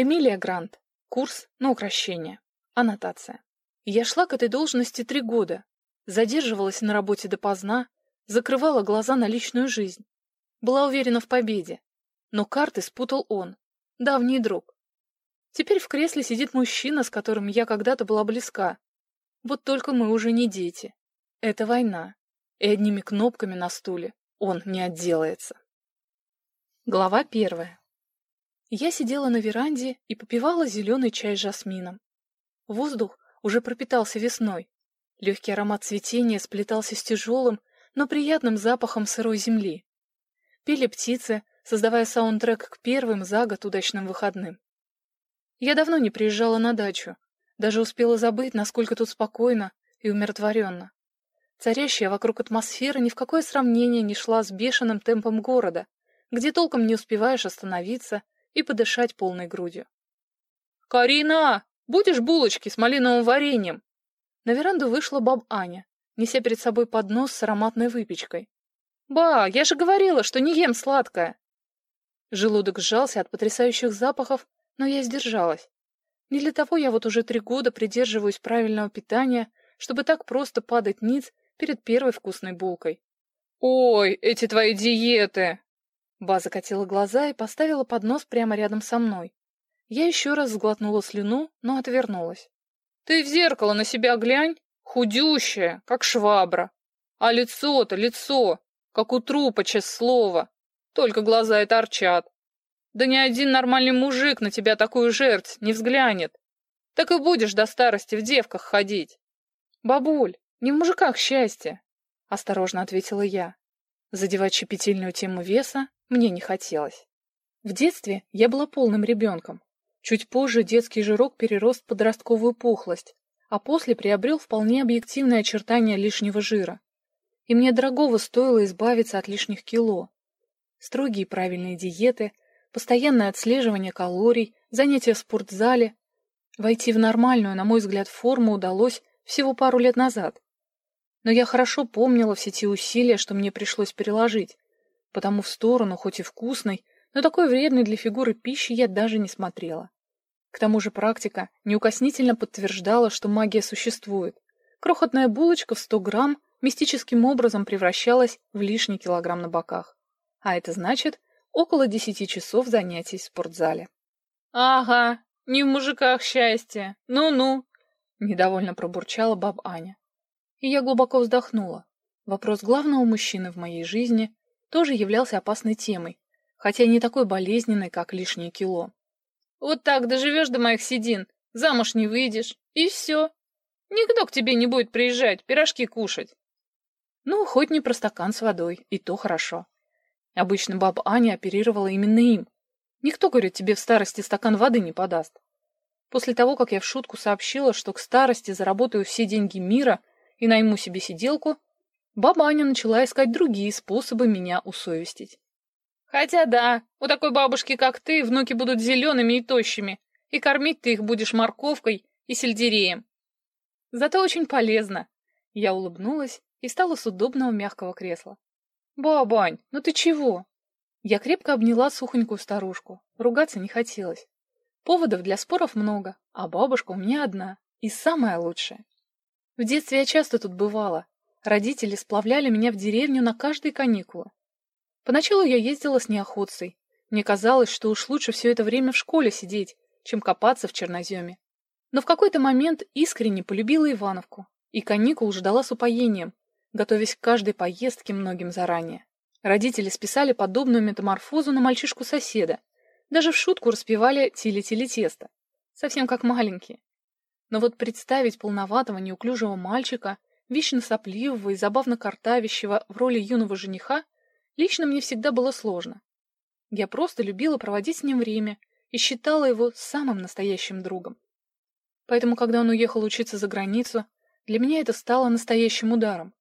Эмилия Грант. Курс на укращение. Аннотация. Я шла к этой должности три года. Задерживалась на работе допоздна, закрывала глаза на личную жизнь. Была уверена в победе. Но карты спутал он, давний друг. Теперь в кресле сидит мужчина, с которым я когда-то была близка. Вот только мы уже не дети. Это война. И одними кнопками на стуле он не отделается. Глава первая. Я сидела на веранде и попивала зеленый чай с жасмином. Воздух уже пропитался весной. Легкий аромат цветения сплетался с тяжелым, но приятным запахом сырой земли. Пели птицы, создавая саундтрек к первым за год удачным выходным. Я давно не приезжала на дачу, даже успела забыть, насколько тут спокойно и умиротворенно. Царящая вокруг атмосфера ни в какое сравнение не шла с бешеным темпом города, где толком не успеваешь остановиться и подышать полной грудью. «Карина, будешь булочки с малиновым вареньем?» На веранду вышла баб Аня, неся перед собой поднос с ароматной выпечкой. «Ба, я же говорила, что не ем сладкое!» Желудок сжался от потрясающих запахов, но я сдержалась. Не для того я вот уже три года придерживаюсь правильного питания, чтобы так просто падать ниц перед первой вкусной булкой. «Ой, эти твои диеты!» Ба закатила глаза и поставила поднос прямо рядом со мной. Я еще раз сглотнула слюну, но отвернулась. «Ты в зеркало на себя глянь, худющая, как швабра. А лицо-то лицо, как у трупа, честное слово. Только глаза и торчат. Да ни один нормальный мужик на тебя такую жертв не взглянет. Так и будешь до старости в девках ходить. Бабуль, не в мужиках счастье, — осторожно ответила я. Задевать щепетильную тему веса мне не хотелось. В детстве я была полным ребенком. Чуть позже детский жирок перерос в подростковую пухлость, а после приобрел вполне объективные очертания лишнего жира. И мне дорогого стоило избавиться от лишних кило. Строгие правильные диеты — постоянное отслеживание калорий, занятия в спортзале. Войти в нормальную, на мой взгляд, форму удалось всего пару лет назад. Но я хорошо помнила все те усилия, что мне пришлось переложить, потому в сторону, хоть и вкусной, но такой вредной для фигуры пищи я даже не смотрела. К тому же практика неукоснительно подтверждала, что магия существует. Крохотная булочка в 100 грамм мистическим образом превращалась в лишний килограмм на боках. А это значит, около десяти часов занятий в спортзале. «Ага, не в мужиках счастье, ну-ну», — недовольно пробурчала баб Аня. И я глубоко вздохнула. Вопрос главного мужчины в моей жизни тоже являлся опасной темой, хотя не такой болезненной, как лишнее кило. «Вот так доживешь до моих седин, замуж не выйдешь, и все. Никто к тебе не будет приезжать, пирожки кушать». Ну, хоть не про стакан с водой, и то хорошо. Обычно баба Аня оперировала именно им. Никто, говорит, тебе в старости стакан воды не подаст. После того, как я в шутку сообщила, что к старости заработаю все деньги мира и найму себе сиделку, баба Аня начала искать другие способы меня усовестить. Хотя да, у такой бабушки, как ты, внуки будут зелеными и тощими, и кормить ты их будешь морковкой и сельдереем. Зато очень полезно. Я улыбнулась и встала с удобного мягкого кресла. «Бабань, ну ты чего?» Я крепко обняла сухонькую старушку. Ругаться не хотелось. Поводов для споров много, а бабушка у меня одна, и самая лучшая. В детстве я часто тут бывала. Родители сплавляли меня в деревню на каждые каникулы. Поначалу я ездила с неохотцей. Мне казалось, что уж лучше все это время в школе сидеть, чем копаться в черноземе. Но в какой-то момент искренне полюбила Ивановку, и каникул ждала с упоением, готовясь к каждой поездке многим заранее. Родители списали подобную метаморфозу на мальчишку соседа. Даже в шутку распевали «тили-тили тесто». Совсем как маленькие. Но вот представить полноватого неуклюжего мальчика, вечно сопливого и забавно картавящего в роли юного жениха, лично мне всегда было сложно. Я просто любила проводить с ним время и считала его самым настоящим другом. Поэтому, когда он уехал учиться за границу, для меня это стало настоящим ударом.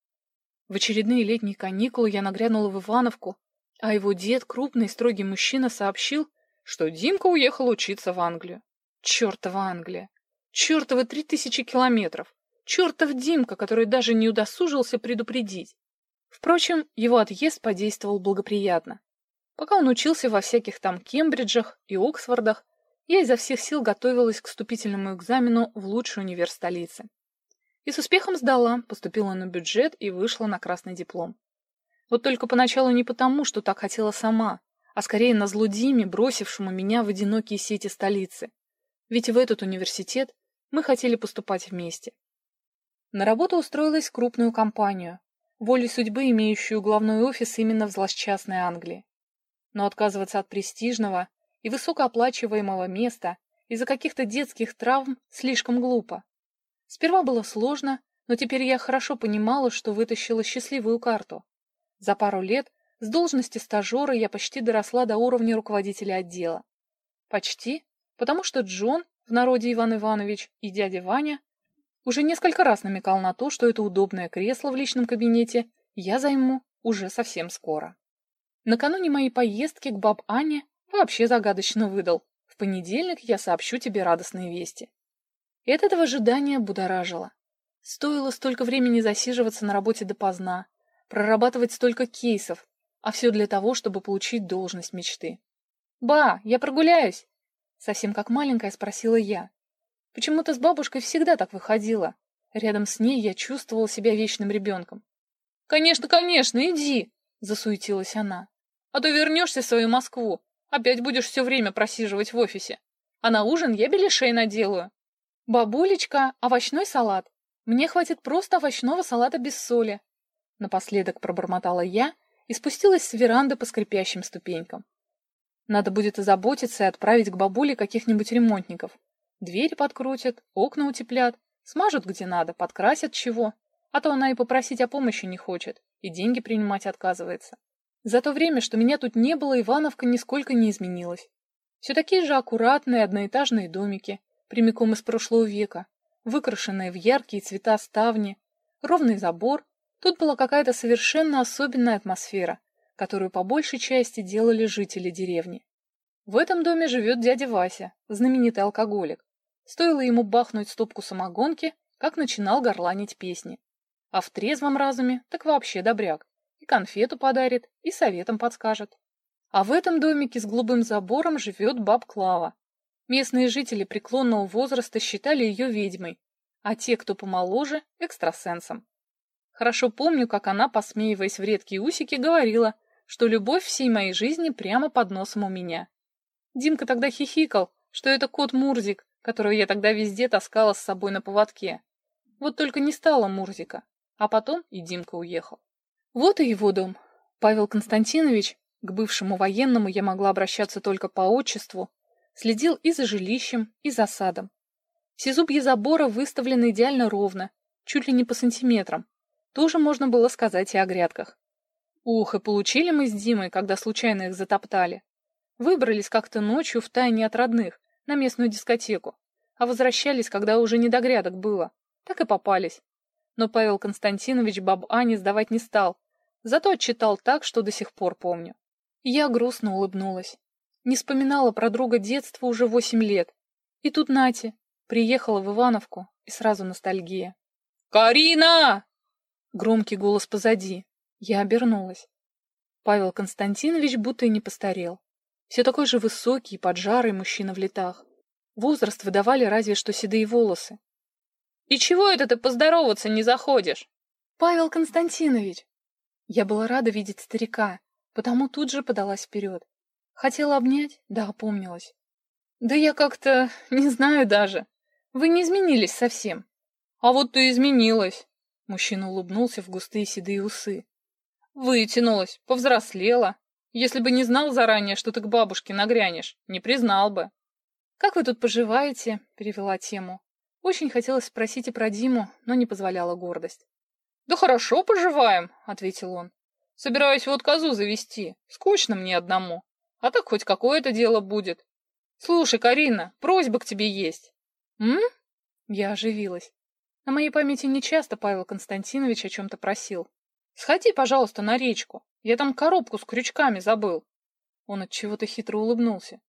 В очередные летние каникулы я нагрянула в Ивановку, а его дед, крупный строгий мужчина, сообщил, что Димка уехал учиться в Англию. Чертова Англия! Чертовы три тысячи километров! Чертов Димка, который даже не удосужился предупредить! Впрочем, его отъезд подействовал благоприятно. Пока он учился во всяких там Кембриджах и Оксфордах, я изо всех сил готовилась к вступительному экзамену в лучший универ столицы. И с успехом сдала, поступила на бюджет и вышла на красный диплом. Вот только поначалу не потому, что так хотела сама, а скорее на зло бросившему меня в одинокие сети столицы. Ведь в этот университет мы хотели поступать вместе. На работу устроилась крупную компанию, волей судьбы имеющую главной офис именно в злосчастной Англии. Но отказываться от престижного и высокооплачиваемого места из-за каких-то детских травм слишком глупо. Сперва было сложно, но теперь я хорошо понимала, что вытащила счастливую карту. За пару лет с должности стажера я почти доросла до уровня руководителя отдела. Почти, потому что Джон, в народе Иван Иванович, и дядя Ваня уже несколько раз намекал на то, что это удобное кресло в личном кабинете я займу уже совсем скоро. Накануне моей поездки к баб Ане вообще загадочно выдал. В понедельник я сообщу тебе радостные вести. И от этого ожидания будоражило. Стоило столько времени засиживаться на работе допоздна, прорабатывать столько кейсов, а все для того, чтобы получить должность мечты. «Ба, я прогуляюсь!» Совсем как маленькая спросила я. Почему-то с бабушкой всегда так выходило. Рядом с ней я чувствовала себя вечным ребенком. «Конечно, конечно, иди!» — засуетилась она. «А то вернешься в свою Москву, опять будешь все время просиживать в офисе. А на ужин я беляшей наделаю. «Бабулечка, овощной салат. Мне хватит просто овощного салата без соли». Напоследок пробормотала я и спустилась с веранды по скрипящим ступенькам. Надо будет озаботиться и отправить к бабуле каких-нибудь ремонтников. Двери подкрутят, окна утеплят, смажут где надо, подкрасят чего. А то она и попросить о помощи не хочет, и деньги принимать отказывается. За то время, что меня тут не было, Ивановка нисколько не изменилась. Все такие же аккуратные одноэтажные домики, прямиком из прошлого века, выкрашенные в яркие цвета ставни, ровный забор. Тут была какая-то совершенно особенная атмосфера, которую по большей части делали жители деревни. В этом доме живет дядя Вася, знаменитый алкоголик. Стоило ему бахнуть стопку самогонки, как начинал горланить песни. А в трезвом разуме так вообще добряк. И конфету подарит, и советом подскажет. А в этом домике с голубым забором живет баб Клава, Местные жители преклонного возраста считали ее ведьмой, а те, кто помоложе, экстрасенсом. Хорошо помню, как она, посмеиваясь в редкие усики, говорила, что любовь всей моей жизни прямо под носом у меня. Димка тогда хихикал, что это кот Мурзик, которого я тогда везде таскала с собой на поводке. Вот только не стало Мурзика, а потом и Димка уехал. Вот и его дом. Павел Константинович, к бывшему военному я могла обращаться только по отчеству, Следил и за жилищем, и за садом. Все зубья забора выставлены идеально ровно, чуть ли не по сантиметрам. Тоже можно было сказать и о грядках. Ух, и получили мы с Димой, когда случайно их затоптали. Выбрались как-то ночью в тайне от родных, на местную дискотеку, а возвращались, когда уже не до грядок было. Так и попались. Но Павел Константинович баб Ане сдавать не стал, зато отчитал так, что до сих пор помню. Я грустно улыбнулась. Не вспоминала про друга детства уже восемь лет. И тут Нати. Приехала в Ивановку, и сразу ностальгия. «Карина!» Громкий голос позади. Я обернулась. Павел Константинович будто и не постарел. Все такой же высокий поджарый мужчина в летах. Возраст выдавали разве что седые волосы. «И чего это ты поздороваться не заходишь?» «Павел Константинович!» Я была рада видеть старика, потому тут же подалась вперед. Хотела обнять, да опомнилась. Да я как-то не знаю даже. Вы не изменились совсем. А вот ты изменилась. Мужчина улыбнулся в густые седые усы. Вытянулась, повзрослела. Если бы не знал заранее, что ты к бабушке нагрянешь, не признал бы. «Как вы тут поживаете?» — перевела тему. Очень хотелось спросить и про Диму, но не позволяла гордость. «Да хорошо поживаем», — ответил он. «Собираюсь вот козу завести. Скучно мне одному. А так хоть какое-то дело будет. Слушай, Карина, просьба к тебе есть. М? Я оживилась. На моей памяти нечасто Павел Константинович о чем-то просил. Сходи, пожалуйста, на речку. Я там коробку с крючками забыл. Он от чего-то хитро улыбнулся.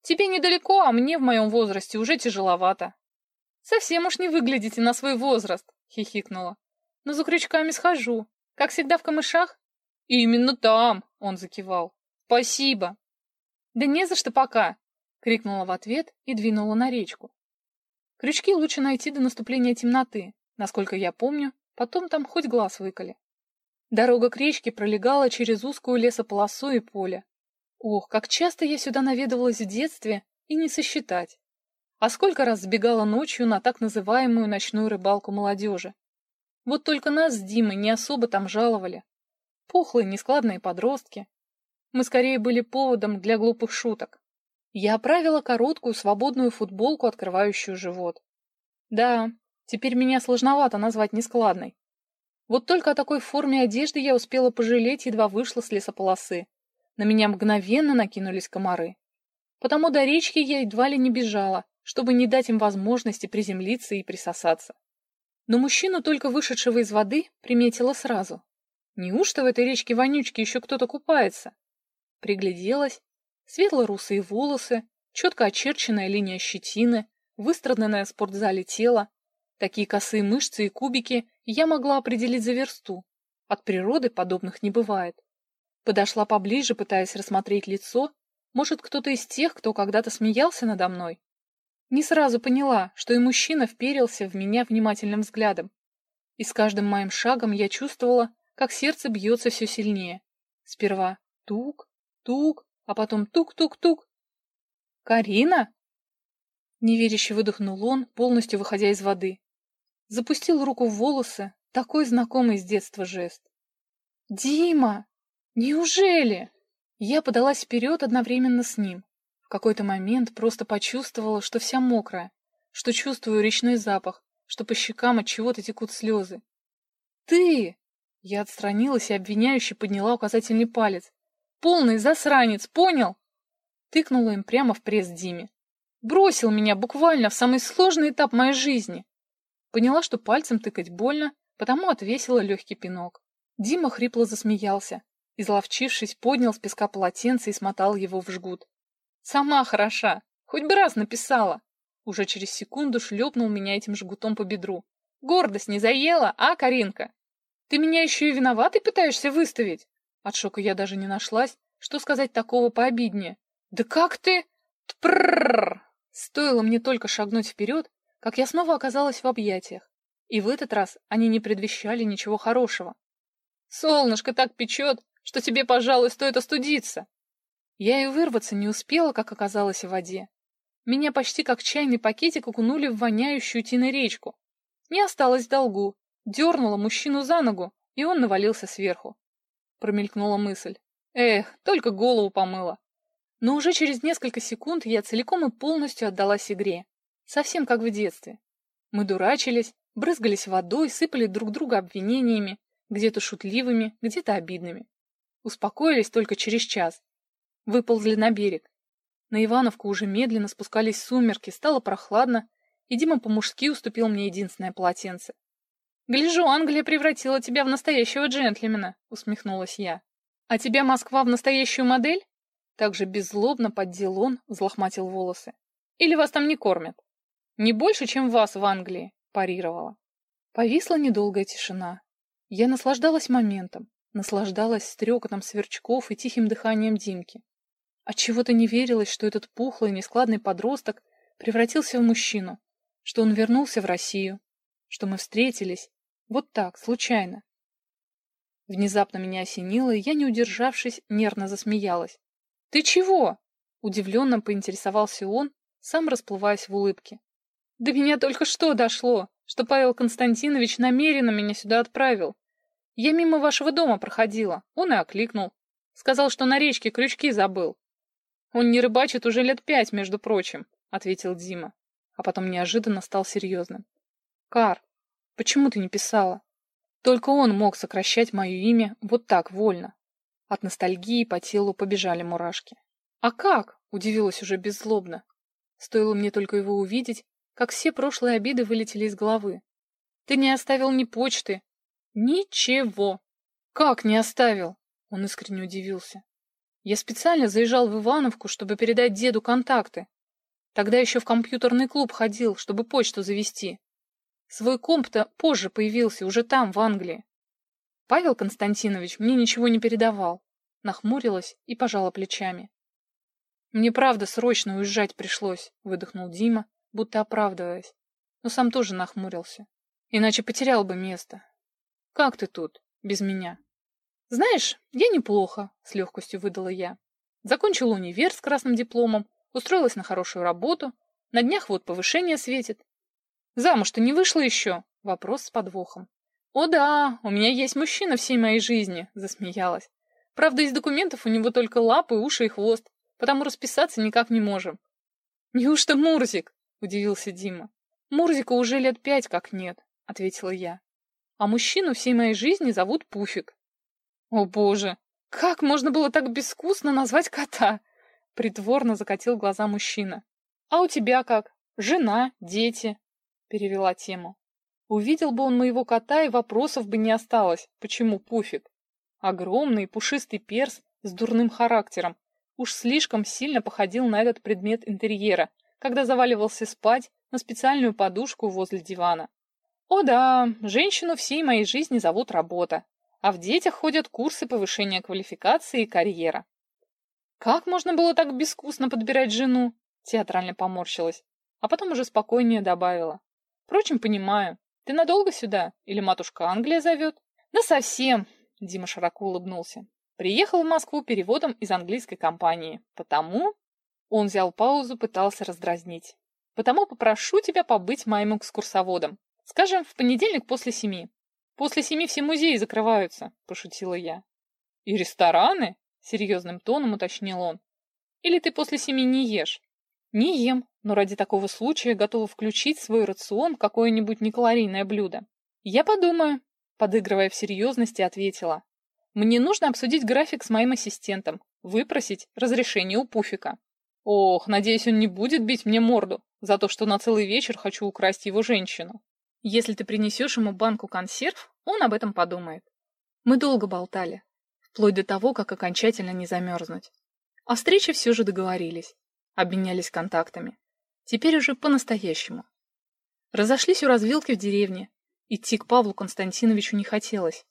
Тебе недалеко, а мне в моем возрасте уже тяжеловато. Совсем уж не выглядите на свой возраст, хихикнула. Но за крючками схожу. Как всегда в камышах? Именно там, он закивал. Спасибо. «Да не за что пока!» — крикнула в ответ и двинула на речку. Крючки лучше найти до наступления темноты, насколько я помню, потом там хоть глаз выколи. Дорога к речке пролегала через узкую лесополосу и поле. Ох, как часто я сюда наведывалась в детстве, и не сосчитать. А сколько раз сбегала ночью на так называемую ночную рыбалку молодежи. Вот только нас с Димой не особо там жаловали. Пухлые, нескладные подростки. Мы скорее были поводом для глупых шуток. Я оправила короткую свободную футболку, открывающую живот. Да, теперь меня сложновато назвать нескладной. Вот только о такой форме одежды я успела пожалеть, едва вышла с лесополосы. На меня мгновенно накинулись комары. Потому до речки я едва ли не бежала, чтобы не дать им возможности приземлиться и присосаться. Но мужчину, только вышедшего из воды, приметила сразу. Неужто в этой речке вонючки еще кто-то купается? Пригляделась. Светло-русые волосы, четко очерченная линия щетины, выстраданное в спортзале тело. Такие косые мышцы и кубики я могла определить за версту. От природы подобных не бывает. Подошла поближе, пытаясь рассмотреть лицо. Может, кто-то из тех, кто когда-то смеялся надо мной? Не сразу поняла, что и мужчина вперился в меня внимательным взглядом. И с каждым моим шагом я чувствовала, как сердце бьется все сильнее. Сперва тук, тук, а потом тук-тук-тук. «Карина?» Неверяще выдохнул он, полностью выходя из воды. Запустил руку в волосы, такой знакомый с детства жест. «Дима! Неужели?» Я подалась вперед одновременно с ним. В какой-то момент просто почувствовала, что вся мокрая, что чувствую речной запах, что по щекам от чего-то текут слезы. «Ты!» Я отстранилась и обвиняюще подняла указательный палец. «Полный засранец, понял?» Тыкнула им прямо в пресс Диме. Бросил меня буквально в самый сложный этап моей жизни. Поняла, что пальцем тыкать больно, потому отвесила легкий пинок. Дима хрипло засмеялся. Изловчившись, поднял с песка полотенце и смотал его в жгут. Сама хороша. Хоть бы раз написала. Уже через секунду шлепнул меня этим жгутом по бедру. Гордость не заела, а, Каринка? Ты меня еще и виноватой пытаешься выставить? От шока я даже не нашлась, что сказать такого пообиднее. Да как ты? Тпрррр! Стоило мне только шагнуть вперед, как я снова оказалась в объятиях. И в этот раз они не предвещали ничего хорошего. Солнышко так печет, что тебе, пожалуй, стоит остудиться. Я и вырваться не успела, как оказалась в воде. Меня почти как чайный пакетик окунули в воняющую тиной речку. Не осталось долгу. Дернула мужчину за ногу, и он навалился сверху. Промелькнула мысль. Эх, только голову помыла. Но уже через несколько секунд я целиком и полностью отдалась игре. Совсем как в детстве. Мы дурачились, брызгались водой, сыпали друг друга обвинениями, где-то шутливыми, где-то обидными. Успокоились только через час, Выползли на берег. На Ивановку уже медленно спускались сумерки, стало прохладно, и Дима по-мужски уступил мне единственное полотенце. «Гляжу, Англия превратила тебя в настоящего джентльмена», — усмехнулась я. «А тебя Москва в настоящую модель?» Также беззлобно поддел он, взлохматил волосы. «Или вас там не кормят?» «Не больше, чем вас в Англии», — парировала. Повисла недолгая тишина. Я наслаждалась моментом, наслаждалась стрекотом сверчков и тихим дыханием Димки. Отчего-то не верилось, что этот пухлый, нескладный подросток превратился в мужчину, что он вернулся в Россию, что мы встретились, вот так, случайно. Внезапно меня осенило, и я, не удержавшись, нервно засмеялась. «Ты чего?» — удивленно поинтересовался он, сам расплываясь в улыбке. «До меня только что дошло, что Павел Константинович намеренно меня сюда отправил. Я мимо вашего дома проходила, он и окликнул. Сказал, что на речке крючки забыл. Он не рыбачит уже лет пять, между прочим, — ответил Дима, а потом неожиданно стал серьезным. Кар, почему ты не писала? Только он мог сокращать мое имя вот так, вольно. От ностальгии по телу побежали мурашки. А как? — удивилась уже беззлобно. Стоило мне только его увидеть, как все прошлые обиды вылетели из головы. Ты не оставил ни почты. Ничего. Как не оставил? Он искренне удивился. Я специально заезжал в Ивановку, чтобы передать деду контакты. Тогда еще в компьютерный клуб ходил, чтобы почту завести. Свой комп-то позже появился, уже там, в Англии. Павел Константинович мне ничего не передавал. Нахмурилась и пожала плечами. Мне правда срочно уезжать пришлось, выдохнул Дима, будто оправдываясь. Но сам тоже нахмурился. Иначе потерял бы место. Как ты тут, без меня? Знаешь, я неплохо, с легкостью выдала я. Закончила универ с красным дипломом, устроилась на хорошую работу, на днях вот повышение светит. Замуж-то не вышла еще? Вопрос с подвохом. О да, у меня есть мужчина всей моей жизни, засмеялась. Правда, из документов у него только лапы, уши и хвост, потому расписаться никак не можем. Неужто Мурзик? Удивился Дима. Мурзика уже лет пять как нет, ответила я. А мужчину всей моей жизни зовут Пуфик. О боже, как можно было так безвкусно назвать кота? Притворно закатил глаза мужчина. А у тебя как? Жена, дети? Перевела тему. Увидел бы он моего кота, и вопросов бы не осталось, почему Пуфик. Огромный пушистый перс с дурным характером. Уж слишком сильно походил на этот предмет интерьера, когда заваливался спать на специальную подушку возле дивана. О да, женщину всей моей жизни зовут работа а в детях ходят курсы повышения квалификации и карьера. Как можно было так безвкусно подбирать жену? Театрально поморщилась, а потом уже спокойнее добавила. Впрочем, понимаю. Ты надолго сюда? Или матушка Англия зовет? Да совсем, Дима широко улыбнулся. Приехал в Москву переводом из английской компании. Потому... Он взял паузу, пытался раздразнить. Потому попрошу тебя побыть моим экскурсоводом. Скажем, в понедельник после семи. После семи все музеи закрываются, пошутила я. И рестораны? Серьезным тоном уточнил он. Или ты после семи не ешь? Не ем, но ради такого случая готова включить в свой рацион какое-нибудь некалорийное блюдо. Я подумаю, подыгрывая в серьезности, ответила. Мне нужно обсудить график с моим ассистентом, выпросить разрешение у Пуфика. Ох, надеюсь, он не будет бить мне морду за то, что на целый вечер хочу украсть его женщину. Если ты принесешь ему банку консерв, он об этом подумает. Мы долго болтали, вплоть до того, как окончательно не замерзнуть. О встрече все же договорились, обменялись контактами. Теперь уже по-настоящему. Разошлись у развилки в деревне. Идти к Павлу Константиновичу не хотелось.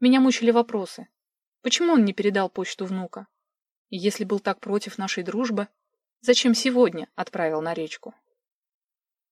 Меня мучили вопросы. Почему он не передал почту внука? И если был так против нашей дружбы, зачем сегодня отправил на речку?